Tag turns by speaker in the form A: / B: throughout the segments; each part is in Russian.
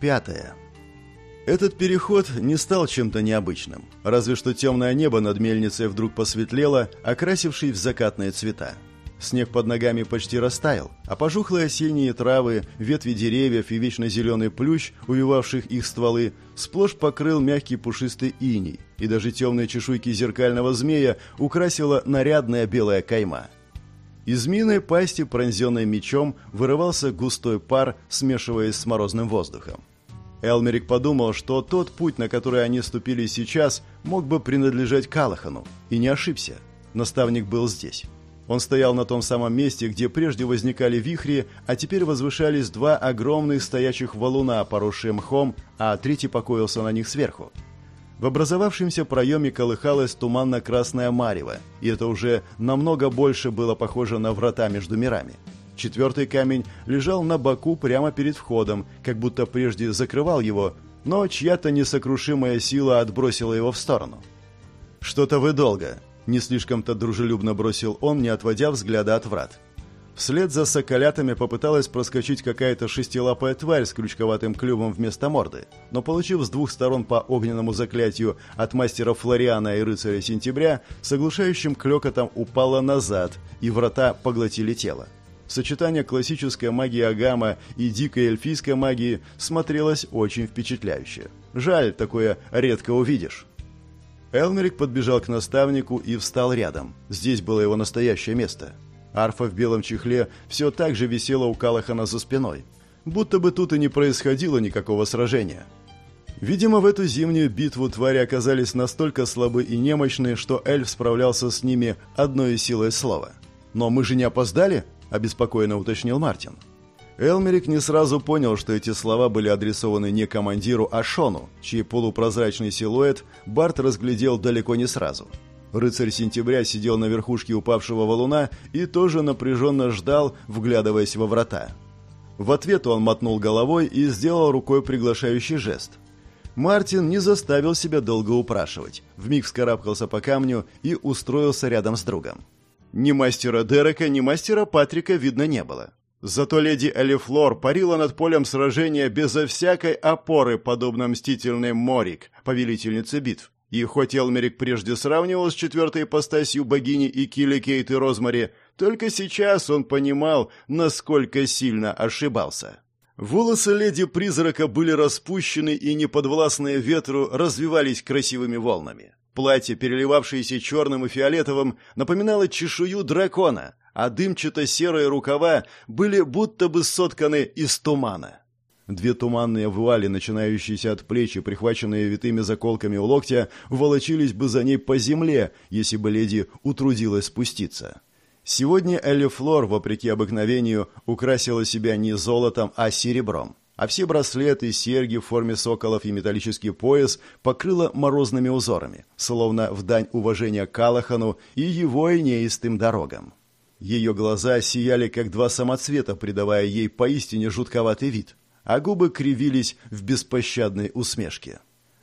A: пятая. Этот переход не стал чем-то необычным, разве что темное небо над мельницей вдруг посветлело, окрасившись в закатные цвета. Снег под ногами почти растаял, а пожухлые осенние травы, ветви деревьев и вечно зеленый плющ, увивавших их стволы, сплошь покрыл мягкий пушистый иней, и даже темные чешуйки зеркального змея украсила нарядная белая кайма. Из змеиной пасти, пронзенной мечом, вырывался густой пар, смешиваясь с морозным воздухом. Элмерик подумал, что тот путь, на который они ступили сейчас, мог бы принадлежать Калахану, и не ошибся. Наставник был здесь. Он стоял на том самом месте, где прежде возникали вихри, а теперь возвышались два огромных стоячих валуна, поросшие мхом, а третий покоился на них сверху. В образовавшемся проеме колыхалась туманно-красная марево, и это уже намного больше было похоже на врата между мирами. Четвертый камень лежал на боку прямо перед входом, как будто прежде закрывал его, но чья-то несокрушимая сила отбросила его в сторону. «Что-то вы долго», не слишком-то дружелюбно бросил он, не отводя взгляда от врат. Вслед за соколятами попыталась проскочить какая-то шестилапая тварь с крючковатым клювом вместо морды, но получив с двух сторон по огненному заклятию от мастера Флориана и рыцаря Сентября, с оглушающим клёкотом упала назад, и врата поглотили тело. Сочетание классической магии Агама и дикой эльфийской магии смотрелось очень впечатляюще. Жаль, такое редко увидишь. Элмерик подбежал к наставнику и встал рядом. Здесь было его настоящее место. Арфа в белом чехле все так же висела у Калахана за спиной. Будто бы тут и не происходило никакого сражения. Видимо, в эту зимнюю битву твари оказались настолько слабы и немощны, что эльф справлялся с ними одной силой слова. «Но мы же не опоздали?» – обеспокоенно уточнил Мартин. Элмерик не сразу понял, что эти слова были адресованы не командиру, а Шону, чей полупрозрачный силуэт Барт разглядел далеко не сразу. Рыцарь сентября сидел на верхушке упавшего валуна и тоже напряженно ждал, вглядываясь во врата. В ответ он мотнул головой и сделал рукой приглашающий жест. Мартин не заставил себя долго упрашивать. Вмиг вскарабкался по камню и устроился рядом с другом. Ни мастера Дерека, ни мастера Патрика видно не было. Зато леди Элифлор парила над полем сражения безо всякой опоры, подобно мстительной Морик, повелительнице битв. И хоть Элмерик прежде сравнивал с четвертой ипостасью богини и Килли Кейт и Розмари, только сейчас он понимал, насколько сильно ошибался. Волосы леди-призрака были распущены и, неподвластные ветру, развивались красивыми волнами. Платье, переливавшееся черным и фиолетовым, напоминало чешую дракона, а дымчато-серые рукава были будто бы сотканы из тумана. Две туманные вуали, начинающиеся от плеч и прихваченные витыми заколками у локтя, волочились бы за ней по земле, если бы леди утрудилась спуститься. Сегодня Элли Флор, вопреки обыкновению, украсила себя не золотом, а серебром, а все браслеты, серьги в форме соколов и металлический пояс покрыла морозными узорами, словно в дань уважения Калахану и его инеистым дорогам. Ее глаза сияли, как два самоцвета, придавая ей поистине жутковатый вид, а губы кривились в беспощадной усмешке.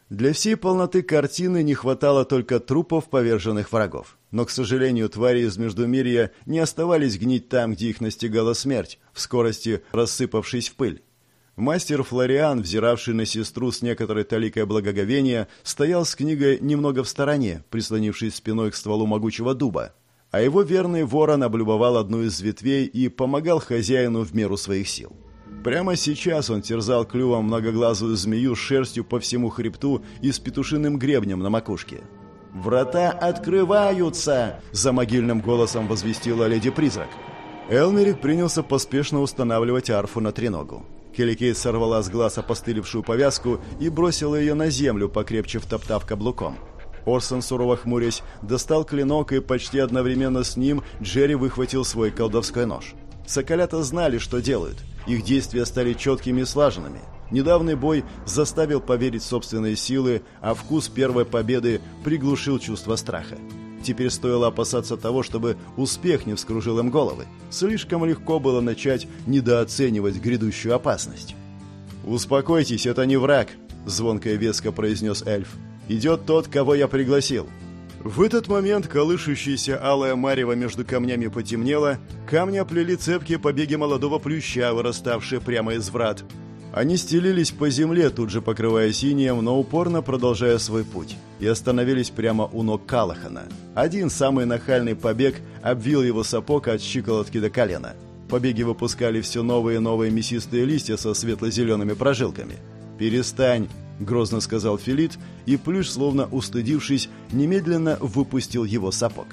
A: Для всей полноты картины не хватало только трупов поверженных врагов. Но, к сожалению, твари из Междумирья не оставались гнить там, где их настигала смерть, в скорости рассыпавшись в пыль. Мастер Флориан, взиравший на сестру с некоторой толикой благоговения, стоял с книгой немного в стороне, прислонившись спиной к стволу могучего дуба, а его верный ворон облюбовал одну из ветвей и помогал хозяину в меру своих сил. Прямо сейчас он терзал клювом многоглазую змею с шерстью по всему хребту и с петушиным гребнем на макушке. «Врата открываются!» – за могильным голосом возвестила леди-призрак. Элмерик принялся поспешно устанавливать арфу на треногу. Келикейт сорвала с глаз опостылевшую повязку и бросила ее на землю, покрепче втоптав каблуком. Орсон, сурово хмурясь, достал клинок, и почти одновременно с ним Джерри выхватил свой колдовской нож. Соколята знали, что делают. Их действия стали четкими и слаженными. Недавний бой заставил поверить собственные силы, а вкус первой победы приглушил чувство страха. Теперь стоило опасаться того, чтобы успех не вскружил им головы. Слишком легко было начать недооценивать грядущую опасность. «Успокойтесь, это не враг», — звонко и веско произнес эльф идет тот, кого я пригласил». В этот момент колышущаяся алая марево между камнями потемнело, камни оплели цепкие побеги молодого плюща, выраставшие прямо из врат. Они стелились по земле, тут же покрывая синим, но упорно продолжая свой путь, и остановились прямо у ног Калахана. Один самый нахальный побег обвил его сапог от щиколотки до колена. Побеги выпускали все новые и новые мясистые листья со светло-зелеными прожилками. «Перестань!» — грозно сказал Филит, и Плюш, словно устыдившись, немедленно выпустил его сапог.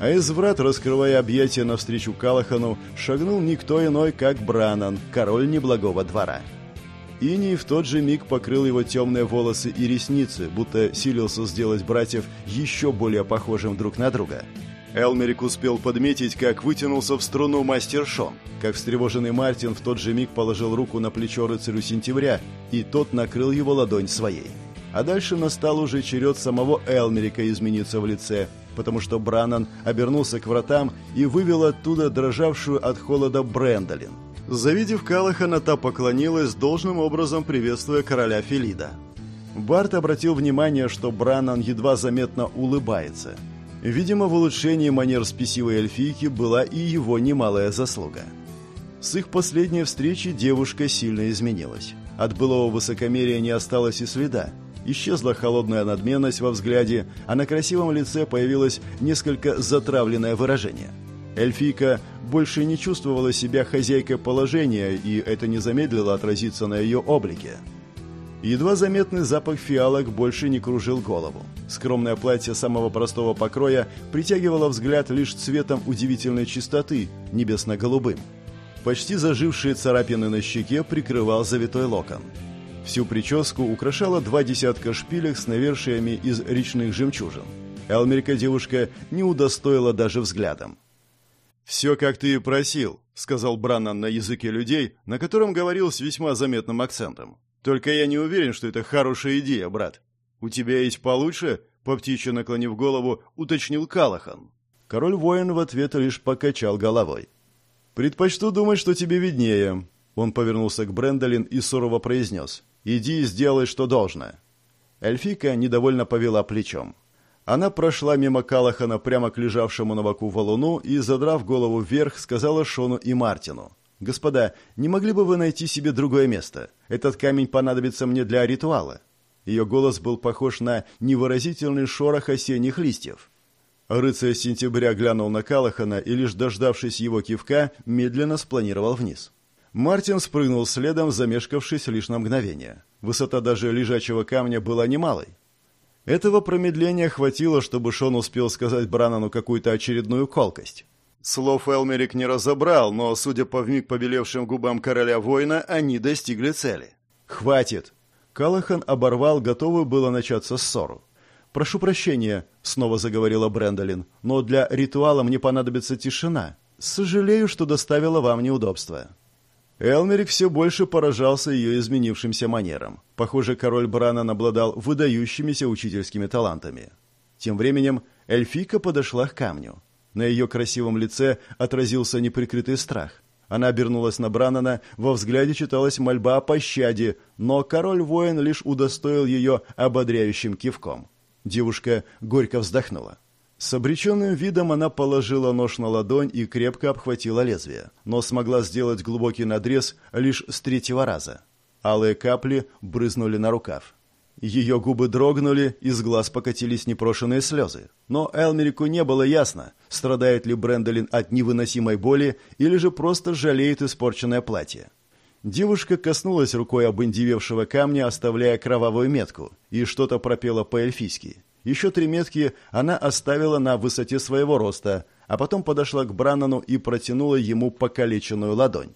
A: А из врат, раскрывая объятия навстречу Калахану, шагнул никто иной, как Бранан, король неблагого двора. Иний в тот же миг покрыл его темные волосы и ресницы, будто силился сделать братьев еще более похожим друг на друга. Элмерик успел подметить, как вытянулся в струну мастер Шон, как встревоженный Мартин в тот же миг положил руку на плечо рыцарю сентября, и тот накрыл его ладонь своей. А дальше настал уже черед самого Элмерика измениться в лице, потому что Бранан обернулся к вратам и вывел оттуда дрожавшую от холода Брэндолин. Завидев Калахана, та поклонилась, должным образом приветствуя короля Филида. Барт обратил внимание, что Бранан едва заметно улыбается – Видимо, в улучшении манер спесивой эльфийки была и его немалая заслуга. С их последней встречи девушка сильно изменилась. От былого высокомерия не осталось и следа. Исчезла холодная надменность во взгляде, а на красивом лице появилось несколько затравленное выражение. Эльфийка больше не чувствовала себя хозяйкой положения, и это не замедлило отразиться на ее облике. Едва заметный запах фиалок больше не кружил голову. Скромное платье самого простого покроя притягивало взгляд лишь цветом удивительной чистоты, небесно-голубым. Почти зажившие царапины на щеке прикрывал завитой локон. Всю прическу украшало два десятка шпилек с навершиями из речных жемчужин. Элмерика девушка не удостоила даже взглядом. «Все, как ты и просил», — сказал Браннан на языке людей, на котором говорил с весьма заметным акцентом. Только я не уверен, что это хорошая идея, брат. У тебя есть получше? По птичьи наклонив голову, уточнил Калахан. Король-воин в ответ лишь покачал головой. «Предпочту думать, что тебе виднее». Он повернулся к Брендолин и сурово произнес. «Иди и сделай, что должно». Эльфика недовольно повела плечом. Она прошла мимо Калахана прямо к лежавшему на боку валуну и, задрав голову вверх, сказала Шону и Мартину. «Господа, не могли бы вы найти себе другое место? Этот камень понадобится мне для ритуала». Ее голос был похож на невыразительный шорох осенних листьев. Рыцарь сентября глянул на Калахана и, лишь дождавшись его кивка, медленно спланировал вниз. Мартин спрыгнул следом, замешкавшись лишь на мгновение. Высота даже лежачего камня была немалой. Этого промедления хватило, чтобы Шон успел сказать Бранану какую-то очередную колкость. Слов Элмерик не разобрал, но, судя по вмиг побелевшим губам короля воина, они достигли цели. «Хватит!» Калахан оборвал, готовый было начаться ссору. «Прошу прощения», — снова заговорила Брэндолин, «но для ритуала мне понадобится тишина. Сожалею, что доставила вам неудобства». Элмерик все больше поражался ее изменившимся манерам. Похоже, король Бранан обладал выдающимися учительскими талантами. Тем временем эльфийка подошла к камню. На ее красивом лице отразился неприкрытый страх. Она обернулась на Бранана, во взгляде читалась мольба о пощаде, но король-воин лишь удостоил ее ободряющим кивком. Девушка горько вздохнула. С обреченным видом она положила нож на ладонь и крепко обхватила лезвие, но смогла сделать глубокий надрез лишь с третьего раза. Алые капли брызнули на рукав. Ее губы дрогнули, из глаз покатились непрошенные слезы. Но Элмерику не было ясно, страдает ли Брэндолин от невыносимой боли или же просто жалеет испорченное платье. Девушка коснулась рукой обындевевшего камня, оставляя кровавую метку, и что-то пропела по-эльфийски. Еще три метки она оставила на высоте своего роста, а потом подошла к Бранану и протянула ему покалеченную ладонь.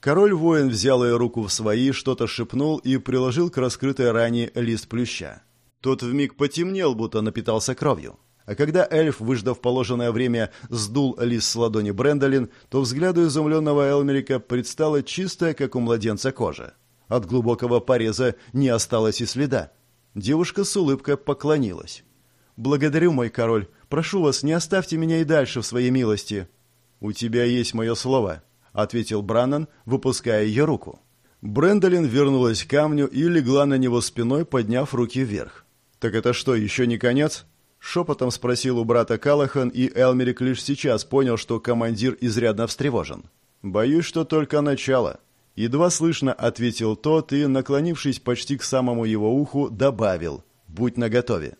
A: Король-воин взял ее руку в свои, что-то шепнул и приложил к раскрытой ране лист плюща. Тот вмиг потемнел, будто напитался кровью. А когда эльф, выждав положенное время, сдул лист с ладони Брэндолин, то взгляду изумленного Элмерика предстала чистая, как у младенца, кожа. От глубокого пореза не осталось и следа. Девушка с улыбкой поклонилась. «Благодарю, мой король. Прошу вас, не оставьте меня и дальше в своей милости». «У тебя есть мое слово», ответил Браннан, выпуская ее руку. Брендолин вернулась к камню и легла на него спиной, подняв руки вверх. «Так это что, еще не конец?» Шепотом спросил у брата Калахан, и Элмерик лишь сейчас понял, что командир изрядно встревожен. «Боюсь, что только начало. Едва слышно ответил тот и, наклонившись почти к самому его уху, добавил «Будь наготове».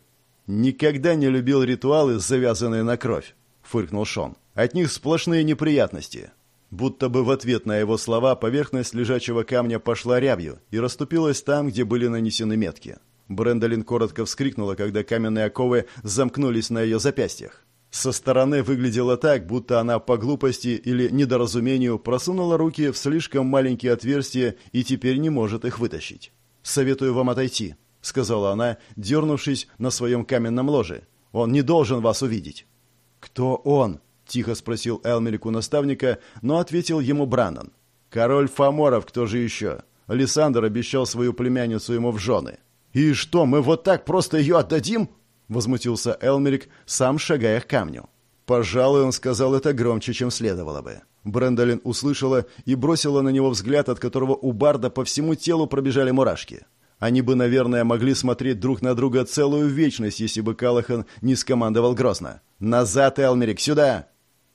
A: «Никогда не любил ритуалы, завязанные на кровь», — фыркнул Шон. «От них сплошные неприятности». Будто бы в ответ на его слова поверхность лежачего камня пошла рябью и расступилась там, где были нанесены метки. Брэндолин коротко вскрикнула, когда каменные оковы замкнулись на ее запястьях. Со стороны выглядело так, будто она по глупости или недоразумению просунула руки в слишком маленькие отверстия и теперь не может их вытащить. «Советую вам отойти», — сказала она, дернувшись на своем каменном ложе. «Он не должен вас увидеть». «Кто он?» — тихо спросил Элмерик у наставника, но ответил ему Браннан. «Король Фоморов, кто же еще?» Лиссандр обещал свою племянницу ему в жены. «И что, мы вот так просто ее отдадим?» — возмутился Элмерик, сам шагая к камню. Пожалуй, он сказал это громче, чем следовало бы. Брэндолин услышала и бросила на него взгляд, от которого у Барда по всему телу пробежали мурашки. Они бы, наверное, могли смотреть друг на друга целую вечность, если бы Калахан не скомандовал грозно. «Назад, Элмерик, сюда!»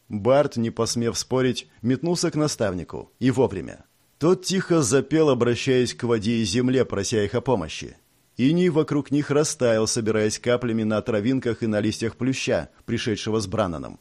A: Барт, не посмев спорить, метнулся к наставнику. И вовремя. Тот тихо запел, обращаясь к воде и земле, прося их о помощи. Иней вокруг них растаял, собираясь каплями на травинках и на листьях плюща, пришедшего с Брананом.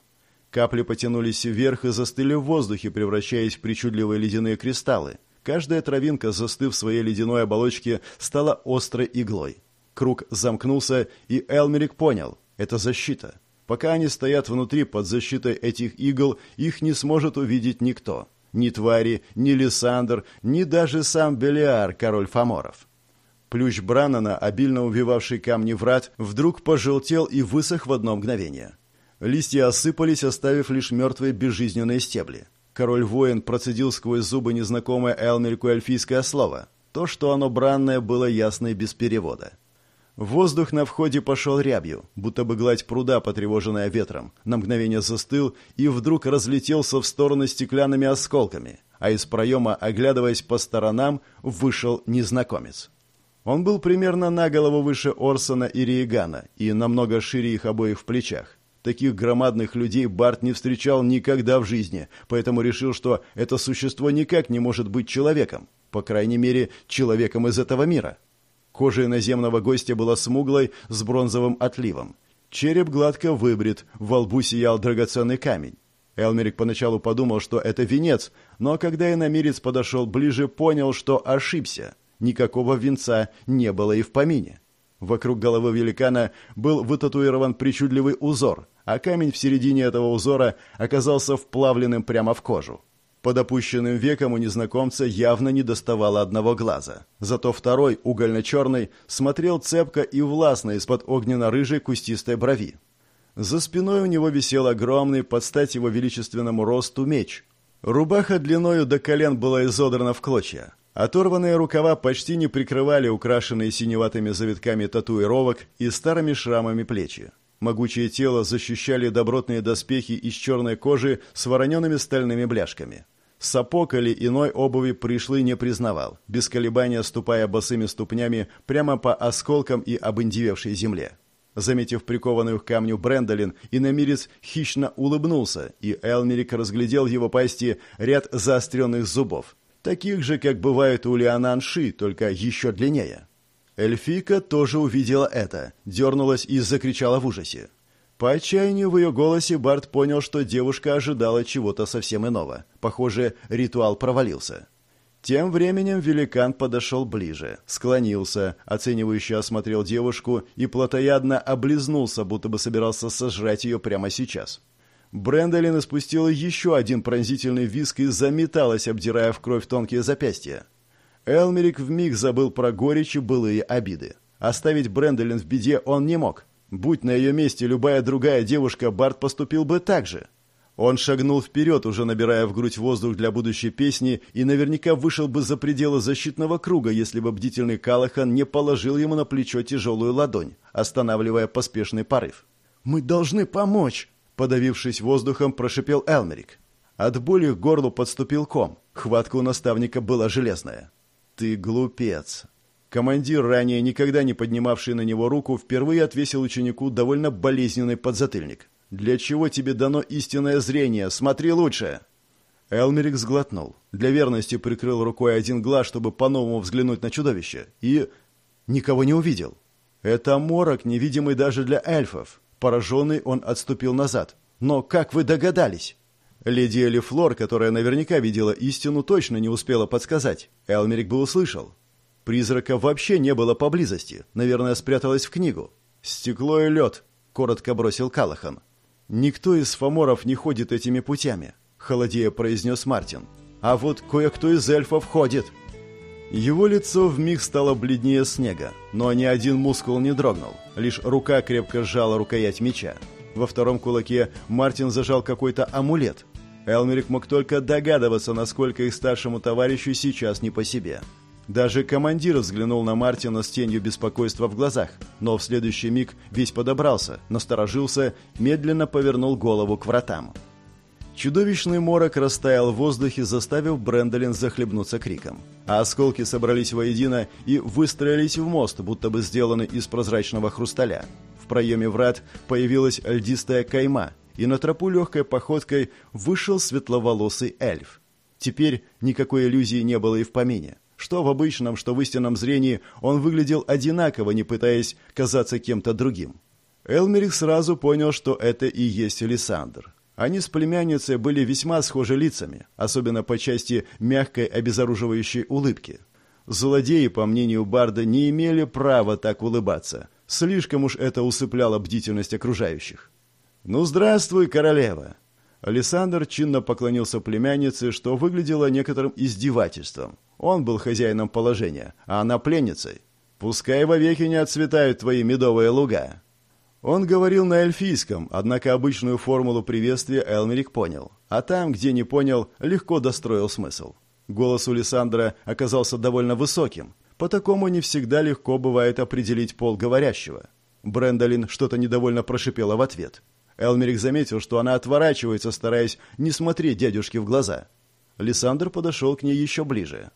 A: Капли потянулись вверх и застыли в воздухе, превращаясь в причудливые ледяные кристаллы. Каждая травинка, застыв в своей ледяной оболочке, стала острой иглой. Круг замкнулся, и Элмерик понял – это защита. Пока они стоят внутри под защитой этих игл, их не сможет увидеть никто. Ни твари, ни Лиссандр, ни даже сам Белиар, король Фоморов. Плющ Бранана, обильно увивавший камни врат, вдруг пожелтел и высох в одно мгновение. Листья осыпались, оставив лишь мертвые безжизненные стебли. Король-воин процедил сквозь зубы незнакомое Элмельку эльфийское слово. То, что оно бранное, было ясно и без перевода. Воздух на входе пошел рябью, будто бы гладь пруда, потревоженная ветром, на мгновение застыл и вдруг разлетелся в стороны стеклянными осколками, а из проема, оглядываясь по сторонам, вышел незнакомец. Он был примерно на голову выше Орсона и Риегана и намного шире их обоих в плечах. Таких громадных людей Барт не встречал никогда в жизни, поэтому решил, что это существо никак не может быть человеком, по крайней мере, человеком из этого мира. Кожа иноземного гостя была смуглой, с бронзовым отливом. Череп гладко выбрит, во лбу сиял драгоценный камень. Элмерик поначалу подумал, что это венец, но когда иномирец подошел ближе, понял, что ошибся – никакого венца не было и в помине. Вокруг головы великана был вытатуирован причудливый узор, а камень в середине этого узора оказался вплавленным прямо в кожу. Под опущенным веком у незнакомца явно не доставало одного глаза. Зато второй, угольно-черный, смотрел цепко и властно из-под огненно-рыжей кустистой брови. За спиной у него висел огромный, под стать его величественному росту, меч. Рубаха длиною до колен была изодрана в клочья. Оторванные рукава почти не прикрывали украшенные синеватыми завитками татуировок и старыми шрамами плечи. Могучее тело защищали добротные доспехи из черной кожи с вороненными стальными бляшками. Сапог или иной обуви пришлый не признавал, без колебания ступая босыми ступнями прямо по осколкам и обындевевшей земле. Заметив прикованную к камню Брэндолин, иномирец хищно улыбнулся, и Элмерик разглядел в его пасти ряд заостренных зубов, таких же, как бывает у Лиананши, только еще длиннее. Эльфийка тоже увидела это, дернулась и закричала в ужасе. По отчаянию в ее голосе Барт понял, что девушка ожидала чего-то совсем иного. Похоже, ритуал провалился. Тем временем великан подошел ближе, склонился, оценивающе осмотрел девушку и плотоядно облизнулся, будто бы собирался сожрать ее прямо сейчас. Брэндолин испустила еще один пронзительный виск и заметалась, обдирая в кровь тонкие запястья. Элмерик вмиг забыл про горечь и былые обиды. Оставить Брэндолин в беде он не мог. Будь на ее месте любая другая девушка, Барт поступил бы так же. Он шагнул вперед, уже набирая в грудь воздух для будущей песни, и наверняка вышел бы за пределы защитного круга, если бы бдительный Калахан не положил ему на плечо тяжелую ладонь, останавливая поспешный порыв. «Мы должны помочь!» Подавившись воздухом, прошипел Элмерик. От боли к горлу подступил ком. Хватка у наставника была железная. «Ты глупец!» Командир, ранее никогда не поднимавший на него руку, впервые отвесил ученику довольно болезненный подзатыльник. «Для чего тебе дано истинное зрение? Смотри лучше!» Элмерик сглотнул. Для верности прикрыл рукой один глаз, чтобы по-новому взглянуть на чудовище. И... никого не увидел. Это морок, невидимый даже для эльфов. Пораженный, он отступил назад. Но как вы догадались? Леди Элифлор, которая наверняка видела истину, точно не успела подсказать. Элмерик бы услышал. Призрака вообще не было поблизости. Наверное, спряталась в книгу. «Стекло и лед», — коротко бросил Калахан. «Никто из фаморов не ходит этими путями холодея произнес Мартин. А вот кое-кто из эльфов ходит. Его лицо вмиг стало бледнее снега, но ни один мускул не дрогнул. Лишь рука крепко сжала рукоять меча. Во втором кулаке Мартин зажал какой-то амулет. Элмерик мог только догадываться, насколько их старшему товарищу сейчас не по себе. Даже командир взглянул на Мартина с тенью беспокойства в глазах, но в следующий миг весь подобрался, насторожился, медленно повернул голову к вратам. Чудовищный морок растаял в воздухе, заставив Брэндолин захлебнуться криком. А осколки собрались воедино и выстроились в мост, будто бы сделаны из прозрачного хрусталя. В проеме врат появилась льдистая кайма, и на тропу легкой походкой вышел светловолосый эльф. Теперь никакой иллюзии не было и в помине. Что в обычном, что в истинном зрении он выглядел одинаково, не пытаясь казаться кем-то другим. Элмерих сразу понял, что это и есть Александр. Они с племянницей были весьма схожи лицами, особенно по части мягкой обезоруживающей улыбки. Злодеи, по мнению Барда, не имели права так улыбаться. Слишком уж это усыпляло бдительность окружающих. «Ну, здравствуй, королева!» Александр чинно поклонился племяннице, что выглядело некоторым издевательством. Он был хозяином положения, а она пленницей. «Пускай вовеки не отцветают твои медовые луга!» Он говорил на эльфийском, однако обычную формулу приветствия Элмерик понял. А там, где не понял, легко достроил смысл. Голос у Лиссандра оказался довольно высоким. По такому не всегда легко бывает определить пол говорящего. Брэндолин что-то недовольно прошипела в ответ. Элмерик заметил, что она отворачивается, стараясь не смотреть дядюшке в глаза. Лиссандр подошел к ней еще ближе.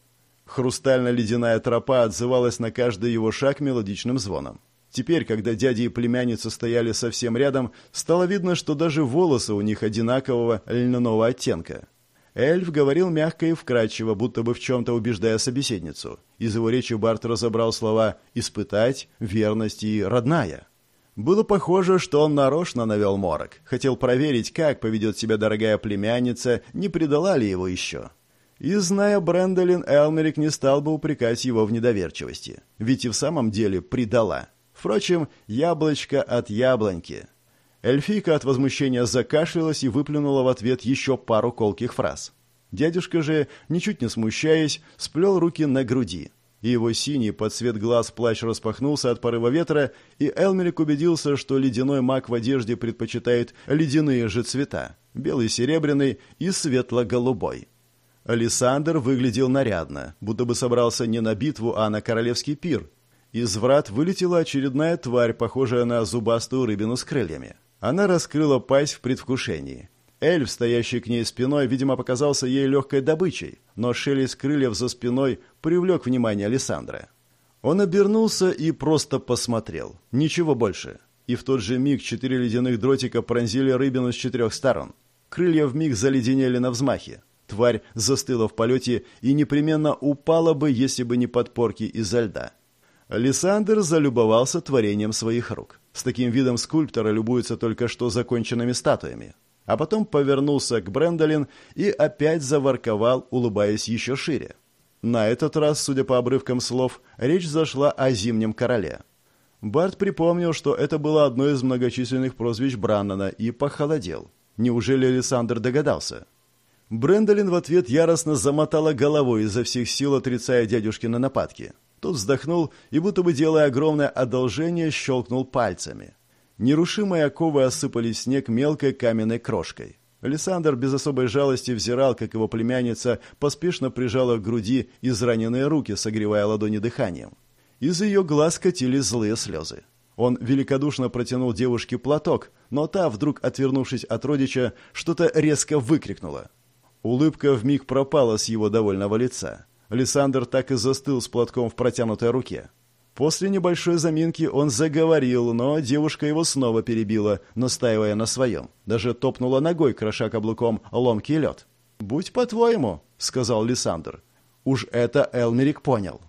A: Хрустально-ледяная тропа отзывалась на каждый его шаг мелодичным звоном. Теперь, когда дядя и племянница стояли совсем рядом, стало видно, что даже волосы у них одинакового льняного оттенка. Эльф говорил мягко и вкрадчиво, будто бы в чем-то убеждая собеседницу. Из его речи Барт разобрал слова «испытать», «верность» и «родная». Было похоже, что он нарочно навел морок. Хотел проверить, как поведет себя дорогая племянница, не предала ли его еще. И, зная Брэндолин, Элмерик не стал бы упрекать его в недоверчивости. Ведь и в самом деле предала. Впрочем, яблочко от яблоньки. Эльфийка от возмущения закашлялась и выплюнула в ответ еще пару колких фраз. Дядюшка же, ничуть не смущаясь, сплел руки на груди. И его синий под цвет глаз плащ распахнулся от порыва ветра, и Элмерик убедился, что ледяной маг в одежде предпочитает ледяные же цвета – белый серебряный и светло-голубой. Александр выглядел нарядно, будто бы собрался не на битву, а на королевский пир, из врат вылетела очередная тварь, похожая на зубастую рыбину с крыльями. Она раскрыла пасть в предвкушении. Эльф, стоящий к ней спиной, видимо, показался ей легкой добычей, но шелест крыльев за спиной привлек внимание Александра. Он обернулся и просто посмотрел. Ничего больше. И в тот же миг четыре ледяных дротика пронзили рыбину с четырех сторон. Крылья вмиг заледенели на взмахе. Тварь застыла в полете и непременно упала бы, если бы не подпорки из-за льда. Лиссандр залюбовался творением своих рук. С таким видом скульптора любуется только что законченными статуями. А потом повернулся к Брэндолин и опять заворковал, улыбаясь еще шире. На этот раз, судя по обрывкам слов, речь зашла о Зимнем Короле. Барт припомнил, что это было одно из многочисленных прозвищ Браннана, и похолодел. Неужели Александр догадался? Брэндолин в ответ яростно замотала головой изо всех сил, отрицая дядюшкины нападки. Тот вздохнул и, будто бы делая огромное одолжение, щелкнул пальцами. Нерушимые оковы осыпали снег мелкой каменной крошкой. Александр без особой жалости взирал, как его племянница поспешно прижала к груди израненные руки, согревая ладони дыханием. Из ее глаз катились злые слезы. Он великодушно протянул девушке платок, но та, вдруг отвернувшись от родича, что-то резко выкрикнула. Улыбка вмиг пропала с его довольного лица. Лиссандр так и застыл с платком в протянутой руке. После небольшой заминки он заговорил, но девушка его снова перебила, настаивая на своем. Даже топнула ногой, кроша каблуком ломкий лед. «Будь по-твоему», — сказал Лиссандр. Уж это Элмерик понял.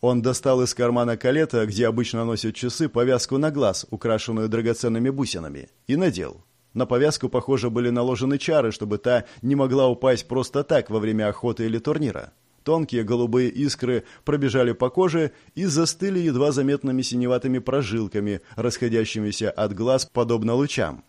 A: Он достал из кармана калета, где обычно носят часы, повязку на глаз, украшенную драгоценными бусинами, и надел. На повязку, похоже, были наложены чары, чтобы та не могла упасть просто так во время охоты или турнира. Тонкие голубые искры пробежали по коже и застыли едва заметными синеватыми прожилками, расходящимися от глаз подобно лучам.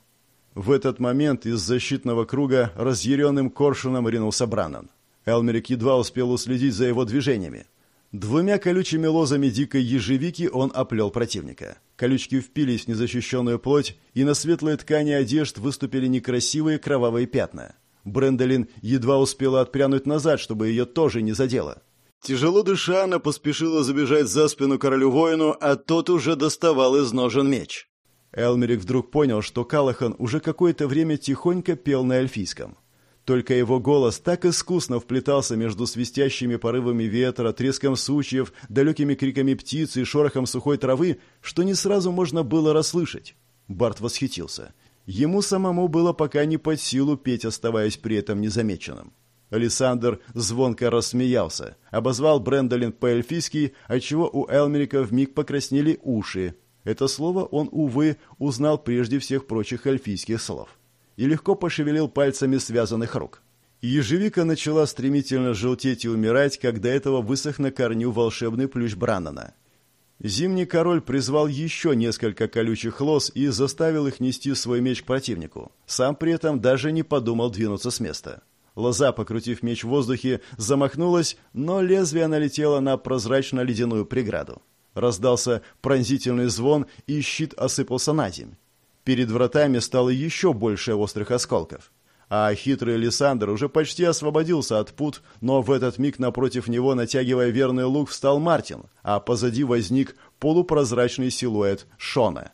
A: В этот момент из защитного круга разъяренным коршуном ринулся Браннан. Элмерик едва успел уследить за его движениями. Двумя колючими лозами дикой ежевики он оплел противника. Колючки впились в незащищенную плоть, и на светлой ткани одежд выступили некрасивые кровавые пятна. Брендолин едва успела отпрянуть назад, чтобы ее тоже не задело. Тяжело дыша, она поспешила забежать за спину королю-воину, а тот уже доставал из ножен меч. Элмерик вдруг понял, что Калахан уже какое-то время тихонько пел на эльфийском. Только его голос так искусно вплетался между свистящими порывами ветра, треском сучьев, далекими криками птиц и шорохом сухой травы, что не сразу можно было расслышать. Барт восхитился. Ему самому было пока не под силу петь, оставаясь при этом незамеченным. Александр звонко рассмеялся, обозвал Брэндолин по-эльфийски, отчего у Элмерика вмиг покраснели уши. Это слово он, увы, узнал прежде всех прочих эльфийских слов и легко пошевелил пальцами связанных рук. Ежевика начала стремительно желтеть и умирать, когда этого высох на корню волшебный плющ Браннана. Зимний король призвал еще несколько колючих лоз и заставил их нести свой меч к противнику. Сам при этом даже не подумал двинуться с места. Лоза, покрутив меч в воздухе, замахнулась, но лезвие налетело на прозрачно-ледяную преграду. Раздался пронзительный звон, и щит осыпался на земь. Перед вратами стало еще больше острых осколков. А хитрый Лиссандр уже почти освободился от пут, но в этот миг напротив него, натягивая верный лук, встал Мартин, а позади возник полупрозрачный силуэт Шона.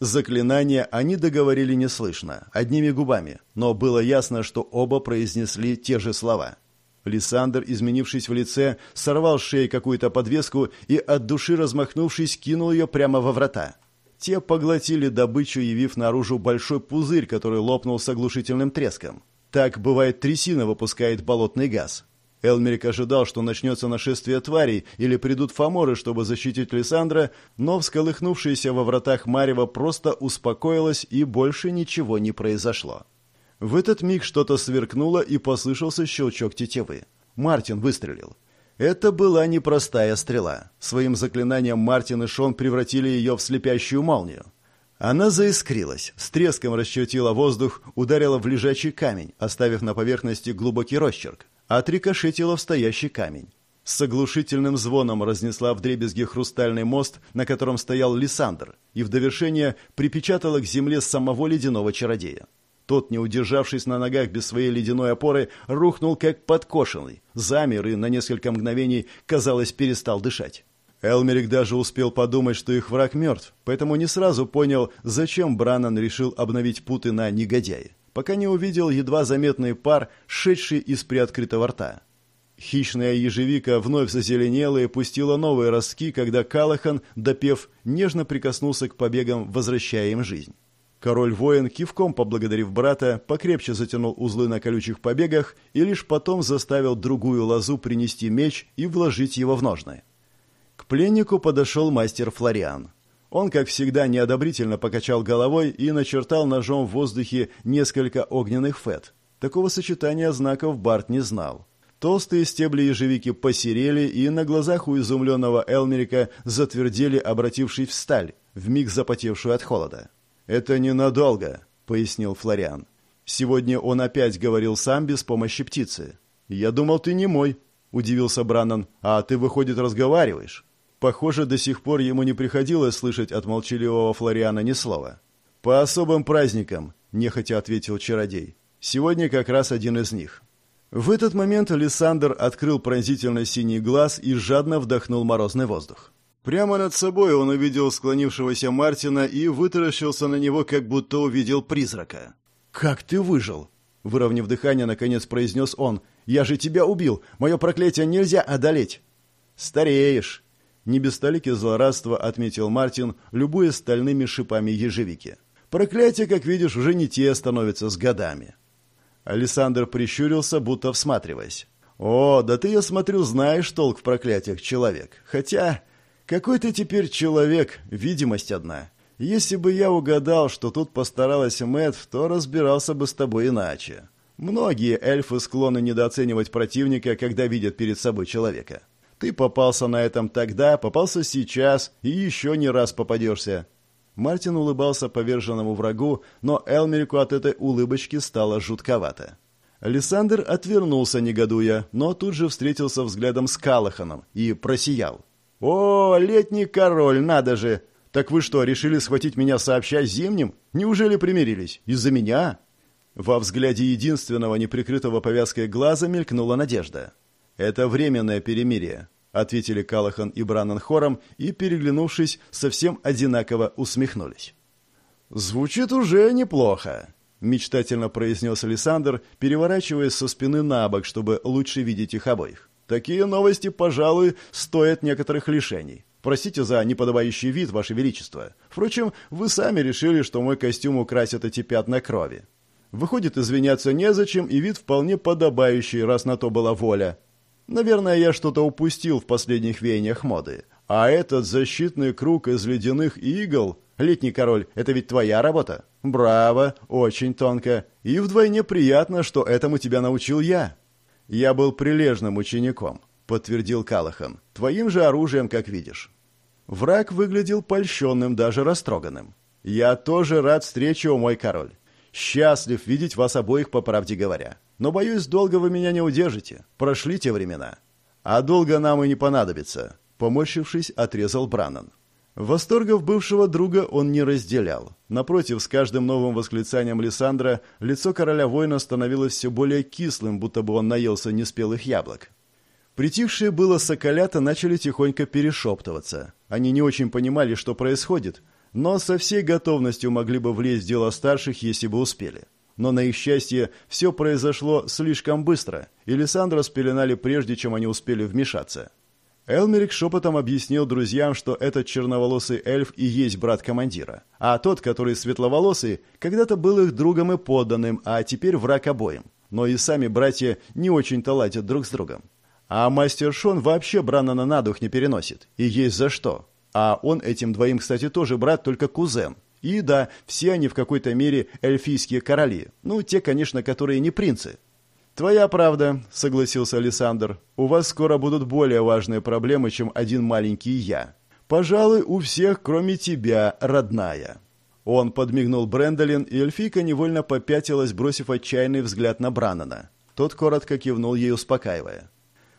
A: Заклинание они договорили неслышно, одними губами, но было ясно, что оба произнесли те же слова. Лиссандр, изменившись в лице, сорвал с шеи какую-то подвеску и, от души размахнувшись, кинул ее прямо во врата. Те поглотили добычу, явив наружу большой пузырь, который лопнул с оглушительным треском. Так, бывает, трясина выпускает болотный газ. Элмерик ожидал, что начнется нашествие тварей или придут фаморы, чтобы защитить Лиссандра, но всколыхнувшаяся во вратах Марева просто успокоилась и больше ничего не произошло. В этот миг что-то сверкнуло и послышался щелчок тетивы. Мартин выстрелил. Это была непростая стрела. Своим заклинанием Мартин и Шон превратили ее в слепящую молнию. Она заискрилась, с треском расчертила воздух, ударила в лежачий камень, оставив на поверхности глубокий росчерк, отрикошетила в стоящий камень. С оглушительным звоном разнесла вдребезги хрустальный мост, на котором стоял Лиссандр, и в довершение припечатала к земле самого ледяного чародея. Тот, не удержавшись на ногах без своей ледяной опоры, рухнул как подкошенный, замер и на несколько мгновений, казалось, перестал дышать. Элмерик даже успел подумать, что их враг мертв, поэтому не сразу понял, зачем Браннан решил обновить путы на негодяе, пока не увидел едва заметный пар, шедший из приоткрытого рта. Хищная ежевика вновь зазеленела и пустила новые ростки, когда Калахан, допев, нежно прикоснулся к побегам, возвращая им жизнь. Король-воин, кивком поблагодарив брата, покрепче затянул узлы на колючих побегах и лишь потом заставил другую лозу принести меч и вложить его в ножны. К пленнику подошел мастер Флориан. Он, как всегда, неодобрительно покачал головой и начертал ножом в воздухе несколько огненных фет. Такого сочетания знаков Барт не знал. Толстые стебли ежевики посерели и на глазах у изумленного Элмерика затвердели, обратившись в сталь, вмиг запотевшую от холода. «Это ненадолго», — пояснил Флориан. «Сегодня он опять говорил сам без помощи птицы». «Я думал, ты не мой», — удивился Браннан. «А ты, выходит, разговариваешь?» Похоже, до сих пор ему не приходилось слышать от молчаливого Флориана ни слова. «По особым праздникам», — нехотя ответил чародей. «Сегодня как раз один из них». В этот момент Александр открыл пронзительно синий глаз и жадно вдохнул морозный воздух. Прямо над собой он увидел склонившегося Мартина и вытаращился на него, как будто увидел призрака. «Как ты выжил?» Выровняв дыхание, наконец произнес он. «Я же тебя убил! Мое проклятие нельзя одолеть!» «Стареешь!» Не без столики злорадства отметил Мартин, любуя стальными шипами ежевики. «Проклятия, как видишь, уже не те становятся с годами». Александр прищурился, будто всматриваясь. «О, да ты, я смотрю, знаешь толк в проклятиях, человек. Хотя, какой ты теперь человек, видимость одна. Если бы я угадал, что тут постаралась Мэтт, то разбирался бы с тобой иначе. Многие эльфы склонны недооценивать противника, когда видят перед собой человека. Ты попался на этом тогда, попался сейчас и еще не раз попадешься. Мартин улыбался поверженному врагу, но Элмерику от этой улыбочки стало жутковато. Александр отвернулся, негодуя, но тут же встретился взглядом с Калаханом и просиял. «О, летний король, надо же! Так вы что, решили схватить меня сообща зимним? Неужели примирились? Из-за меня?» Во взгляде единственного неприкрытого повязкой глаза мелькнула надежда. «Это временное перемирие ответили Калахан и Бранан хором и, переглянувшись, совсем одинаково усмехнулись. «Звучит уже неплохо», — мечтательно произнес Александр, переворачиваясь со спины на бок, чтобы лучше видеть их обоих. «Такие новости, пожалуй, стоят некоторых лишений. Простите за неподобающий вид, Ваше Величество. Впрочем, вы сами решили, что мой костюм украсит эти пятна крови. Выходит, извиняться незачем, и вид вполне подобающий, раз на то была воля. Наверное, я что-то упустил в последних веяниях моды. А этот защитный круг из ледяных игл... Летний король, это ведь твоя работа? Браво, очень тонко. И вдвойне приятно, что этому тебя научил я. Я был прилежным учеником, подтвердил Калахан. Твоим же оружием, как видишь. Враг выглядел польщенным, даже растроганным. «Я тоже рад встрече, о мой король. Счастлив видеть вас обоих, по правде говоря. Но, боюсь, долго вы меня не удержите. Прошли те времена. А долго нам и не понадобится», — поморщившись, отрезал Браннан. Восторгов бывшего друга он не разделял. Напротив, с каждым новым восклицанием Лиссандра лицо короля воина становилось все более кислым, будто бы он наелся неспелых яблок. Притихшие было соколята начали тихонько перешептываться. Они не очень понимали, что происходит, но со всей готовностью могли бы влезть в дело старших, если бы успели. Но на их счастье все произошло слишком быстро, и Лиссандра спеленали прежде, чем они успели вмешаться. Элмерик шепотом объяснил друзьям, что этот черноволосый эльф и есть брат командира, а тот, который светловолосый, когда-то был их другом и подданным, а теперь враг обоим. Но и сами братья не очень-то ладят друг с другом. А мастер Шон вообще Браннана на дух не переносит, и есть за что. А он этим двоим, кстати, тоже брат, только кузен. И да, все они в какой-то мере эльфийские короли. Ну, те, конечно, которые не принцы. «Твоя правда», — согласился Александр. «У вас скоро будут более важные проблемы, чем один маленький я. Пожалуй, у всех, кроме тебя, родная». Он подмигнул Брэндолин, и эльфийка невольно попятилась, бросив отчаянный взгляд на Браннана. Тот коротко кивнул ей, успокаивая.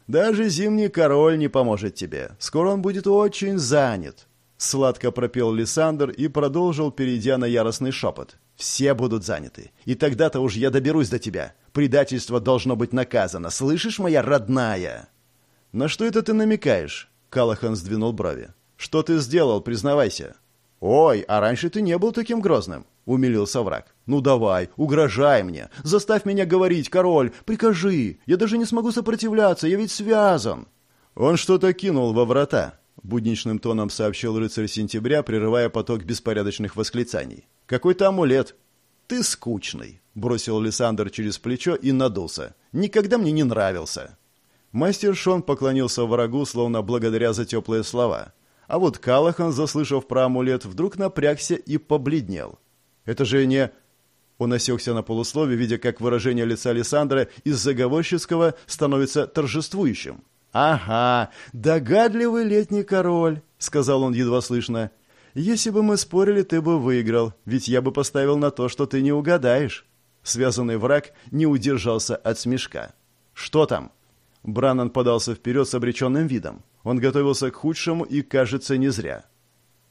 A: «Даже зимний король не поможет тебе. Скоро он будет очень занят. Сладко пропел Лиссандр и продолжил, перейдя на яростный шепот. «Все будут заняты. И тогда-то уж я доберусь до тебя. Предательство должно быть наказано. Слышишь, моя родная?» «На что это ты намекаешь?» Калахан сдвинул брови. «Что ты сделал, признавайся?» «Ой, а раньше ты не был таким грозным», — умилился враг. «Ну давай, угрожай мне. Заставь меня говорить, король. Прикажи. Я даже не смогу сопротивляться, я ведь связан». Он что-то кинул во врата будничным тоном сообщил рыцарь сентября, прерывая поток беспорядочных восклицаний. «Какой-то амулет». «Ты скучный», — бросил Лиссандр через плечо и надулся. «Никогда мне не нравился». Мастер Шон поклонился врагу, словно благодаря за теплые слова. А вот Калахан, заслышав про амулет, вдруг напрягся и побледнел. «Это же не...» Он осекся на полуслове, видя, как выражение лица Лиссандра из заговорческого становится торжествующим. «Ага, догадливый летний король», — сказал он едва слышно. «Если бы мы спорили, ты бы выиграл, ведь я бы поставил на то, что ты не угадаешь». Связанный враг не удержался от смешка. «Что там?» Браннан подался вперед с обреченным видом. Он готовился к худшему и, кажется, не зря.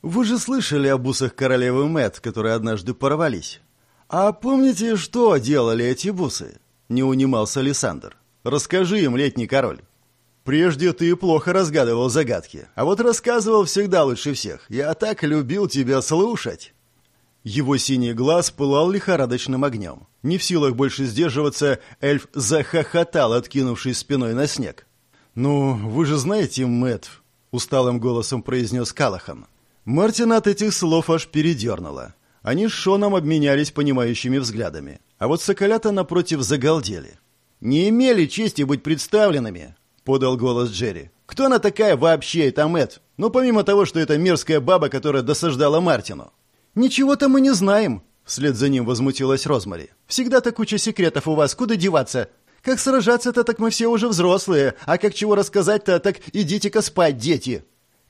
A: «Вы же слышали об усах королевы Мэт, которые однажды порвались. А помните, что делали эти бусы?» Не унимался Лиссандр. «Расскажи им, летний король». Прежде ты плохо разгадывал загадки, а вот рассказывал всегда лучше всех. Я так любил тебя слушать». Его синий глаз пылал лихорадочным огнем. Не в силах больше сдерживаться, эльф захохотал, откинувшись спиной на снег. «Ну, вы же знаете, Мэтт», — усталым голосом произнес Калахан. Мартин от этих слов аж передернуло. Они с Шоном обменялись понимающими взглядами. А вот соколята напротив загалдели. «Не имели чести быть представленными», — подал голос Джерри. «Кто она такая вообще, эта Мэтт? Ну, помимо того, что это мерзкая баба, которая досаждала Мартину». «Ничего-то мы не знаем», — вслед за ним возмутилась Розмари. «Всегда-то куча секретов у вас, куда деваться? Как сражаться-то, так мы все уже взрослые, а как чего рассказать-то, так идите-ка спать, дети!»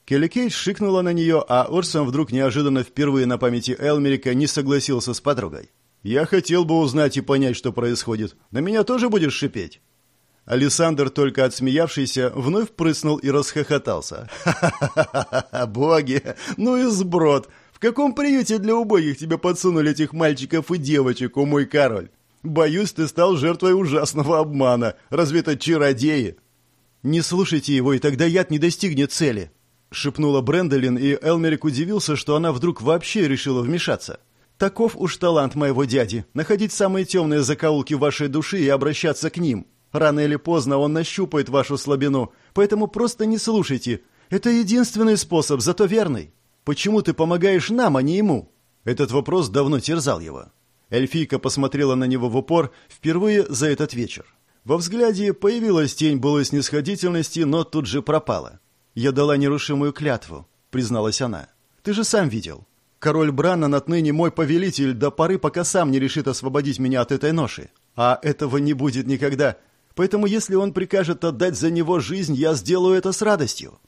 A: Келли Кейдж шикнула на нее, а Орсон вдруг неожиданно впервые на памяти Элмерика не согласился с подругой. «Я хотел бы узнать и понять, что происходит. На меня тоже будешь шипеть?» Александр, только отсмеявшийся, вновь прыснул и расхохотался. «Ха-ха-ха! Боги! Ну и сброд! В каком приюте для убогих тебе подсунули этих мальчиков и девочек, о мой король? Боюсь, ты стал жертвой ужасного обмана. Разве это чародеи?» «Не слушайте его, и тогда яд не достигнет цели», — шепнула Брэндолин, и Элмерик удивился, что она вдруг вообще решила вмешаться. Таков уж талант моего дяди — находить самые темные закоулки вашей души и обращаться к ним. Рано или поздно он нащупает вашу слабину, поэтому просто не слушайте. Это единственный способ, зато верный. Почему ты помогаешь нам, а не ему?» Этот вопрос давно терзал его. Эльфийка посмотрела на него в упор впервые за этот вечер. Во взгляде появилась тень былой снисходительности, но тут же пропала. «Я дала нерушимую клятву», — призналась она. «Ты же сам видел. Король Браннан отныне мой повелитель до поры, пока сам не решит освободить меня от этой ноши. А этого не будет никогда. Поэтому если он прикажет отдать за него жизнь, я сделаю это с радостью».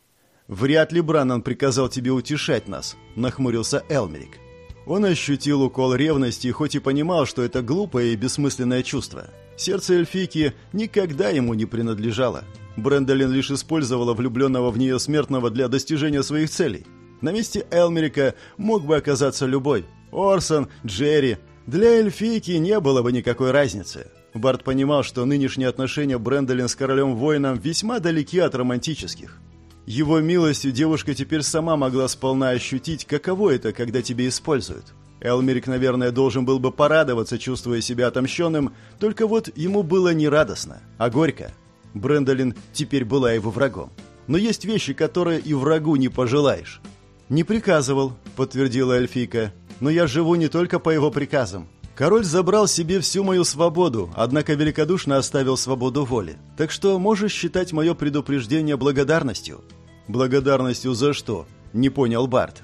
A: «Вряд ли Браннан приказал тебе утешать нас», — нахмурился Элмерик. Он ощутил укол ревности, хоть и понимал, что это глупое и бессмысленное чувство. Сердце эльфийки никогда ему не принадлежало. Брэндолин лишь использовала влюбленного в нее смертного для достижения своих целей. На месте Элмерика мог бы оказаться любой. Орсон, Джерри. Для эльфийки не было бы никакой разницы. Барт понимал, что нынешние отношения Брэндолин с королем-воином весьма далеки от романтических. Его милостью девушка теперь сама могла сполна ощутить, каково это, когда тебя используют. Элмерик, наверное, должен был бы порадоваться, чувствуя себя отомщенным, только вот ему было не радостно, а горько. Брэндолин теперь была его врагом. Но есть вещи, которые и врагу не пожелаешь. «Не приказывал», — подтвердила эльфийка. «Но я живу не только по его приказам. Король забрал себе всю мою свободу, однако великодушно оставил свободу воли. Так что можешь считать мое предупреждение благодарностью». «Благодарностью за что?» — не понял Барт.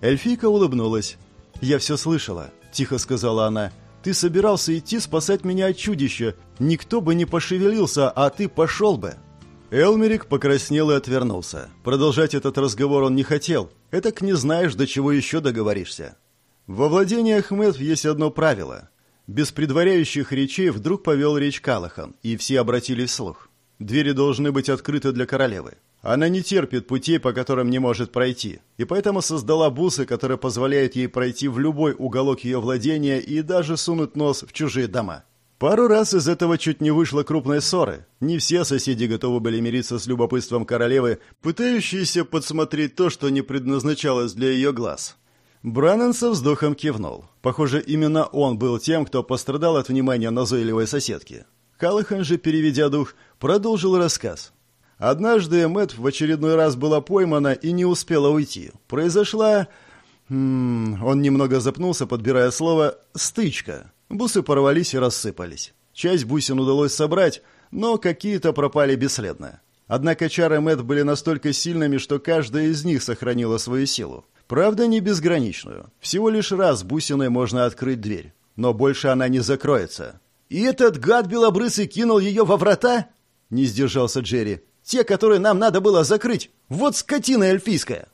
A: Эльфийка улыбнулась. «Я все слышала», — тихо сказала она. «Ты собирался идти спасать меня от чудища. Никто бы не пошевелился, а ты пошел бы». Элмерик покраснел и отвернулся. Продолжать этот разговор он не хотел. Этак не знаешь, до чего еще договоришься. Во владениях Мэтт есть одно правило. Без предваряющих речей вдруг повел речь Калахан, и все обратились вслух. Двери должны быть открыты для королевы. Она не терпит путей, по которым не может пройти, и поэтому создала бусы, которые позволяют ей пройти в любой уголок ее владения и даже сунуть нос в чужие дома. Пару раз из этого чуть не вышло крупной ссоры. Не все соседи готовы были мириться с любопытством королевы, пытающейся подсмотреть то, что не предназначалось для ее глаз. Браннан со вздохом кивнул. Похоже, именно он был тем, кто пострадал от внимания назойливой соседки. Калахан же, переведя дух, продолжил рассказ. Однажды Мэтт в очередной раз была поймана и не успела уйти. Произошла... М -м, он немного запнулся, подбирая слово «стычка». Бусы порвались и рассыпались. Часть бусин удалось собрать, но какие-то пропали бесследно. Однако чары Мэтт были настолько сильными, что каждая из них сохранила свою силу. Правда, не безграничную. Всего лишь раз бусиной можно открыть дверь. Но больше она не закроется. «И этот гад белобрысый кинул ее во врата?» Не сдержался Джерри. «Те, которые нам надо было закрыть. Вот скотина эльфийская!»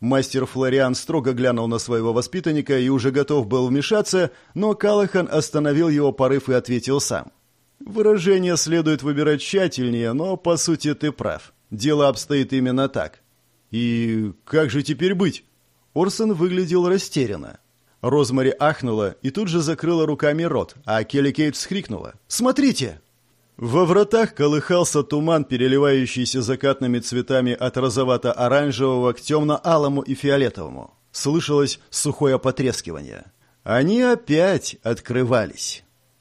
A: Мастер Флориан строго глянул на своего воспитанника и уже готов был вмешаться, но Калахан остановил его порыв и ответил сам. «Выражение следует выбирать тщательнее, но, по сути, ты прав. Дело обстоит именно так». «И как же теперь быть?» Орсон выглядел растерянно. Розмари ахнула и тут же закрыла руками рот, а Келли Кейт вскрикнула. «Смотрите!» Во вратах колыхался туман, переливающийся закатными цветами от розовато-оранжевого к темно-алому и фиолетовому. Слышалось сухое потрескивание. Они опять открывались.